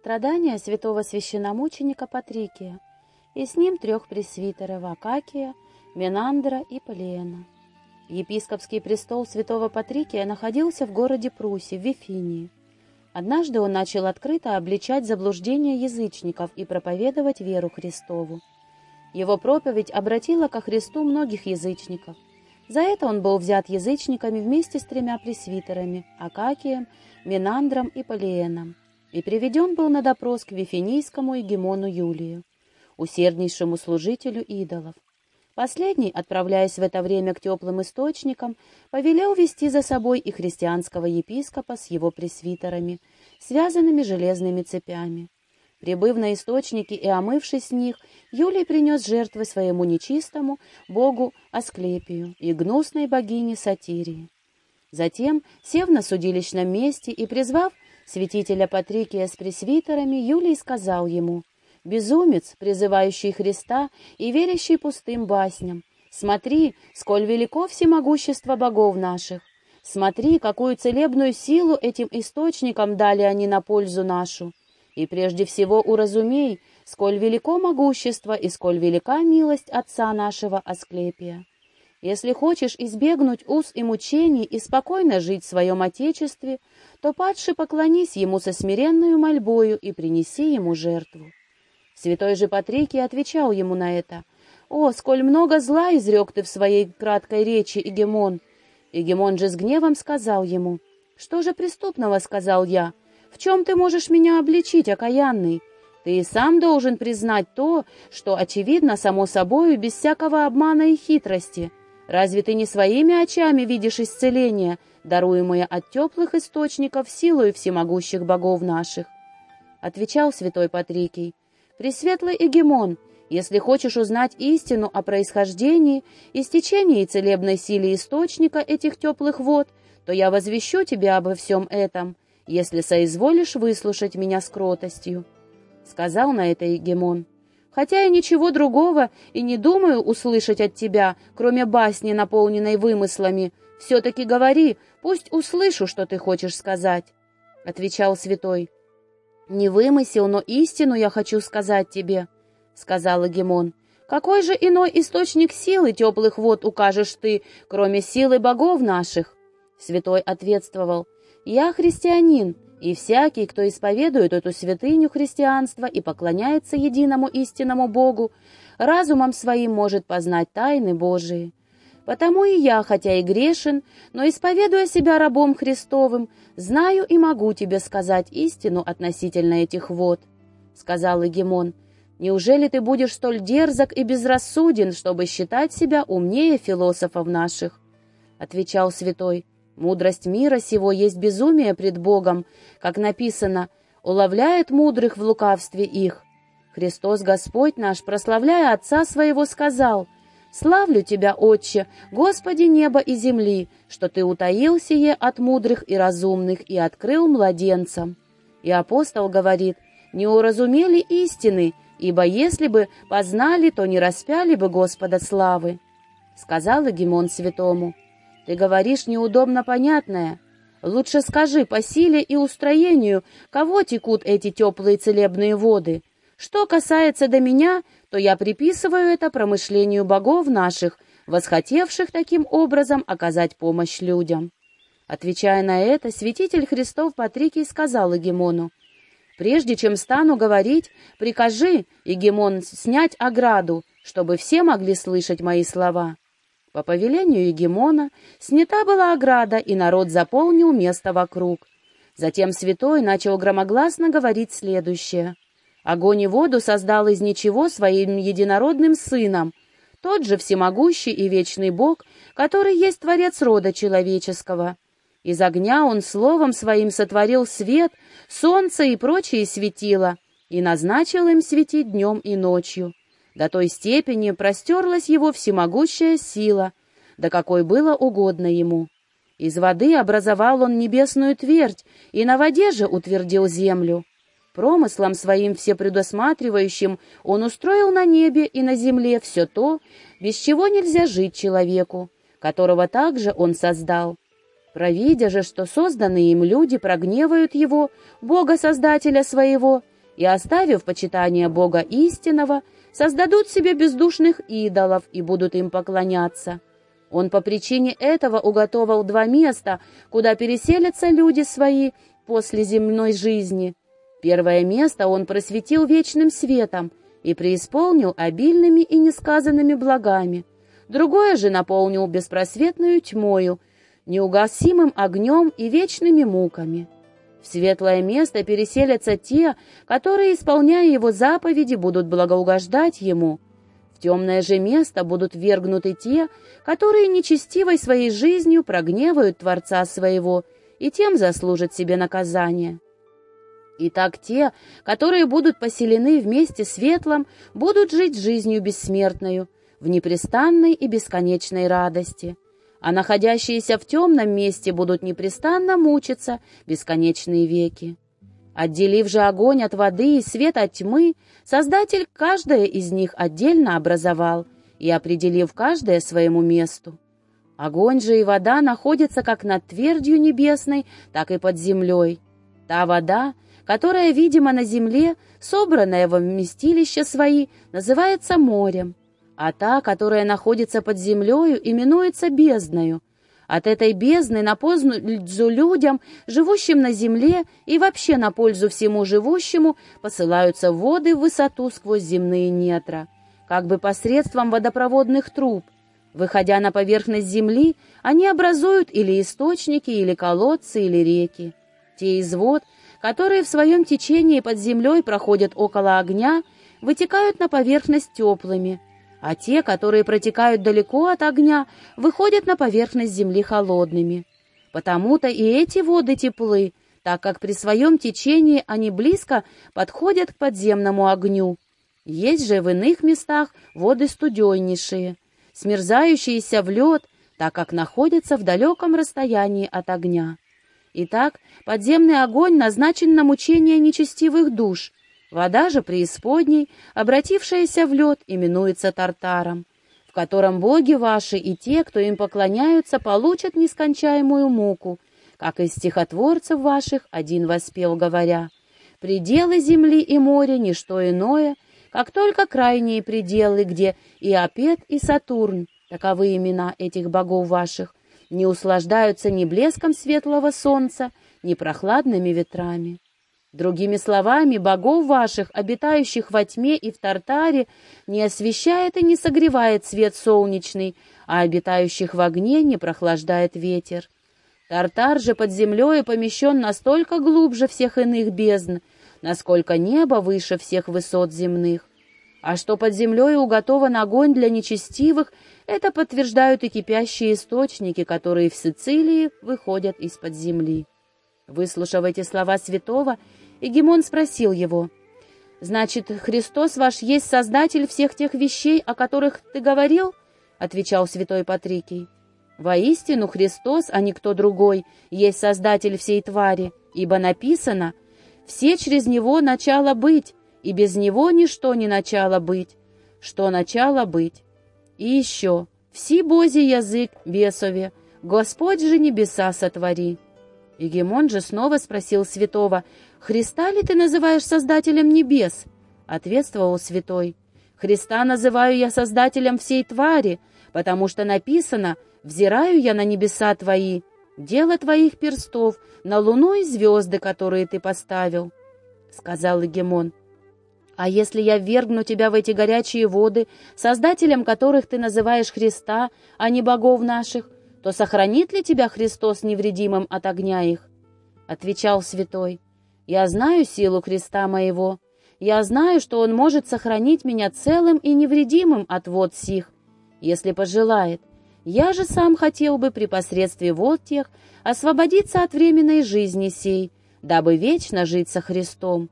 Страдания святого священномученика Патрикия, и с ним трех пресвитеров Акакия, Менандра и Полиена. Епископский престол святого Патрикия находился в городе Пруси, в Вифинии. Однажды он начал открыто обличать заблуждения язычников и проповедовать веру Христову. Его проповедь обратила ко Христу многих язычников. За это он был взят язычниками вместе с тремя пресвитерами – Акакием, Менандром и Полиеном и приведен был на допрос к Вифинийскому егемону Юлию, усерднейшему служителю идолов. Последний, отправляясь в это время к теплым источникам, повелел вести за собой и христианского епископа с его пресвитерами, связанными железными цепями. Прибыв на источники и омывшись с них, Юлий принес жертвы своему нечистому богу Асклепию и гнусной богине Сатирии. Затем, сев на судилищном месте и призвав святителя Патрикия с пресвитерами, Юлий сказал ему, «Безумец, призывающий Христа и верящий пустым басням, смотри, сколь велико всемогущество богов наших, смотри, какую целебную силу этим источникам дали они на пользу нашу, и прежде всего уразумей, сколь велико могущество и сколь велика милость отца нашего Асклепия». Если хочешь избегнуть уз и мучений и спокойно жить в своем Отечестве, то падше поклонись ему со смиренную мольбою и принеси ему жертву. Святой же Патрикий отвечал ему на это. «О, сколь много зла изрек ты в своей краткой речи, Игемон!» Игемон же с гневом сказал ему. «Что же преступного, — сказал я, — в чем ты можешь меня обличить, окаянный? Ты и сам должен признать то, что очевидно само собою без всякого обмана и хитрости» Разве ты не своими очами видишь исцеление, даруемое от теплых источников силою всемогущих богов наших?» Отвечал святой Патрикий. «Пресветлый Эгемон, если хочешь узнать истину о происхождении, истечении и целебной силе источника этих теплых вод, то я возвещу тебе обо всем этом, если соизволишь выслушать меня с кротостью». Сказал на это Егемон хотя я ничего другого и не думаю услышать от тебя, кроме басни, наполненной вымыслами. Все-таки говори, пусть услышу, что ты хочешь сказать», — отвечал святой. «Не вымысел, но истину я хочу сказать тебе», — сказал Гемон. «Какой же иной источник силы теплых вод укажешь ты, кроме силы богов наших?» Святой ответствовал. «Я христианин, и всякий, кто исповедует эту святыню христианства и поклоняется единому истинному Богу, разумом своим может познать тайны Божии. Потому и я, хотя и грешен, но исповедуя себя рабом Христовым, знаю и могу тебе сказать истину относительно этих вод. Сказал Игемон, неужели ты будешь столь дерзок и безрассуден, чтобы считать себя умнее философов наших? Отвечал святой, Мудрость мира сего есть безумие пред Богом, как написано, уловляет мудрых в лукавстве их. Христос Господь наш, прославляя Отца Своего, сказал, «Славлю Тебя, Отче, Господи неба и земли, что Ты утаил сие от мудрых и разумных и открыл младенцам». И апостол говорит, «Не уразумели истины, ибо если бы познали, то не распяли бы Господа славы». Сказал Эгемон святому, ты говоришь неудобно понятное. Лучше скажи по силе и устроению, кого текут эти теплые целебные воды. Что касается до меня, то я приписываю это промышлению богов наших, восхотевших таким образом оказать помощь людям. Отвечая на это, святитель Христов Патрикий сказал Егемону, «Прежде чем стану говорить, прикажи, Егемон, снять ограду, чтобы все могли слышать мои слова». По повелению Егемона снята была ограда, и народ заполнил место вокруг. Затем святой начал громогласно говорить следующее. «Огонь и воду создал из ничего своим единородным сыном, тот же всемогущий и вечный Бог, который есть Творец рода человеческого. Из огня он словом своим сотворил свет, солнце и прочие светила, и назначил им светить днем и ночью. До той степени простерлась его всемогущая сила, до какой было угодно ему. Из воды образовал он небесную твердь, и на воде же утвердил землю. Промыслом своим всепредусматривающим он устроил на небе и на земле все то, без чего нельзя жить человеку, которого также он создал. Провидя же, что созданные им люди прогневают его, Бога-создателя своего, и, оставив почитание Бога истинного, создадут себе бездушных идолов и будут им поклоняться. Он по причине этого уготовал два места, куда переселятся люди свои после земной жизни. Первое место он просветил вечным светом и преисполнил обильными и несказанными благами. Другое же наполнил беспросветную тьмою, неугасимым огнем и вечными муками. В светлое место переселятся те, которые, исполняя его заповеди, будут благоугождать ему. В темное же место будут вергнуты те, которые нечестивой своей жизнью прогневают Творца своего и тем заслужат себе наказание. Итак, те, которые будут поселены вместе светлым, будут жить жизнью бессмертную, в непрестанной и бесконечной радости а находящиеся в темном месте будут непрестанно мучиться бесконечные веки. Отделив же огонь от воды и свет от тьмы, Создатель каждое из них отдельно образовал и определив каждое своему месту. Огонь же и вода находятся как над твердью небесной, так и под землей. Та вода, которая, видимо, на земле, собранная во вместилища свои, называется морем, а та, которая находится под землею, именуется бездною. От этой бездны на пользу людям, живущим на земле, и вообще на пользу всему живущему, посылаются воды в высоту сквозь земные нетра, как бы посредством водопроводных труб. Выходя на поверхность земли, они образуют или источники, или колодцы, или реки. Те из вод, которые в своем течении под землей проходят около огня, вытекают на поверхность теплыми – а те, которые протекают далеко от огня, выходят на поверхность земли холодными. Потому-то и эти воды теплы, так как при своем течении они близко подходят к подземному огню. Есть же в иных местах воды студеннейшие, смерзающиеся в лед, так как находятся в далеком расстоянии от огня. Итак, подземный огонь назначен на мучение нечестивых душ, Вода же преисподней, обратившаяся в лед, именуется Тартаром, в котором боги ваши и те, кто им поклоняются, получат нескончаемую муку, как из стихотворцев ваших один воспел, говоря, «Пределы земли и моря — ничто иное, как только крайние пределы, где и Апет, и Сатурн, таковы имена этих богов ваших, не услаждаются ни блеском светлого солнца, ни прохладными ветрами». Другими словами, богов ваших, обитающих во тьме и в Тартаре, не освещает и не согревает свет солнечный, а обитающих в огне не прохлаждает ветер. Тартар же под землей помещен настолько глубже всех иных бездн, насколько небо выше всех высот земных. А что под землей уготован огонь для нечестивых, это подтверждают и кипящие источники, которые в Сицилии выходят из-под земли. Выслушав эти слова святого, Егемон спросил его, «Значит, Христос ваш есть Создатель всех тех вещей, о которых ты говорил?» — отвечал святой Патрикий. «Воистину Христос, а не кто другой, есть Создатель всей твари, ибо написано, «Все через Него начало быть, и без Него ничто не начало быть, что начало быть». И еще, «Все Божий язык бесове, Господь же небеса сотвори». Егемон же снова спросил святого, «Христа ли ты называешь Создателем небес?» Ответствовал святой, «Христа называю я Создателем всей твари, потому что написано, взираю я на небеса твои, дело твоих перстов, на луну и звезды, которые ты поставил». Сказал Егемон, «А если я вергну тебя в эти горячие воды, Создателем которых ты называешь Христа, а не богов наших, то сохранит ли тебя Христос невредимым от огня их?» Отвечал святой, «Я знаю силу Христа моего, я знаю, что Он может сохранить меня целым и невредимым от вод сих, если пожелает. Я же сам хотел бы при посредстве вод тех освободиться от временной жизни сей, дабы вечно жить со Христом.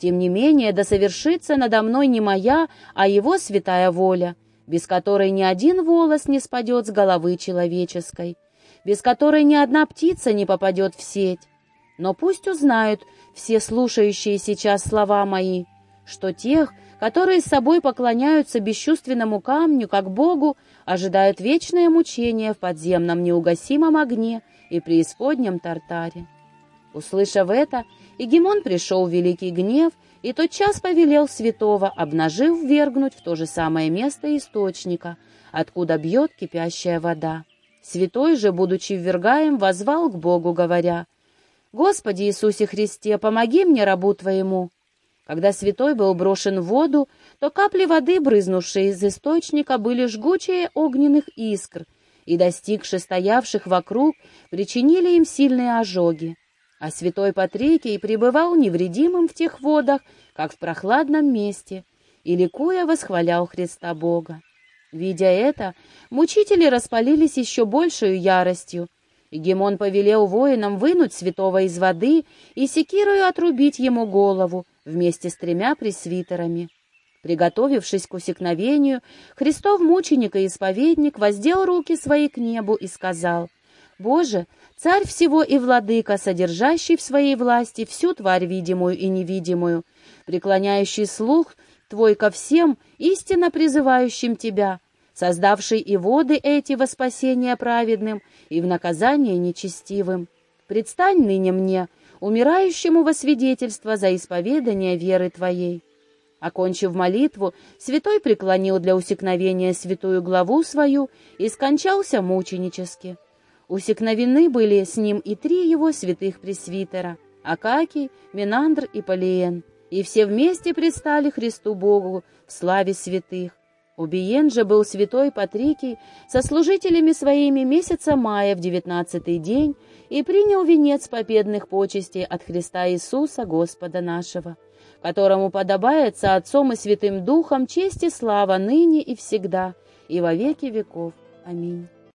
Тем не менее, да совершится надо мной не моя, а Его святая воля» без которой ни один волос не спадет с головы человеческой, без которой ни одна птица не попадет в сеть. Но пусть узнают все слушающие сейчас слова мои, что тех, которые с собой поклоняются бесчувственному камню, как Богу, ожидают вечное мучение в подземном неугасимом огне и преисподнем тартаре. Услышав это, Игимон пришел в великий гнев и тотчас повелел святого, обнажив, вергнуть в то же самое место источника, откуда бьет кипящая вода. Святой же, будучи ввергаем, возвал к Богу, говоря, «Господи Иисусе Христе, помоги мне, рабу Твоему». Когда святой был брошен в воду, то капли воды, брызнувшие из источника, были жгучие огненных искр, и, достигши стоявших вокруг, причинили им сильные ожоги. А святой Патрикий пребывал невредимым в тех водах, как в прохладном месте, и, ликуя, восхвалял Христа Бога. Видя это, мучители распалились еще большую яростью, Гемон повелел воинам вынуть святого из воды и секирою отрубить ему голову вместе с тремя пресвитерами. Приготовившись к усекновению, Христов мученик и исповедник воздел руки свои к небу и сказал, «Боже, царь всего и владыка, содержащий в своей власти всю тварь видимую и невидимую, преклоняющий слух Твой ко всем, истинно призывающим Тебя, создавший и воды эти во спасение праведным и в наказание нечестивым. Предстань ныне мне, умирающему во свидетельство за исповедание веры Твоей». Окончив молитву, святой преклонил для усекновения святую главу свою и скончался мученически. Усекновены были с ним и три его святых пресвитера — Акакий, Менандр и Полиен, и все вместе предстали Христу Богу в славе святых. Убиен же был святой Патрикий со служителями своими месяца мая в девятнадцатый день и принял венец победных почестей от Христа Иисуса Господа нашего, которому подобается Отцом и Святым Духом честь и слава ныне и всегда, и во веки веков. Аминь.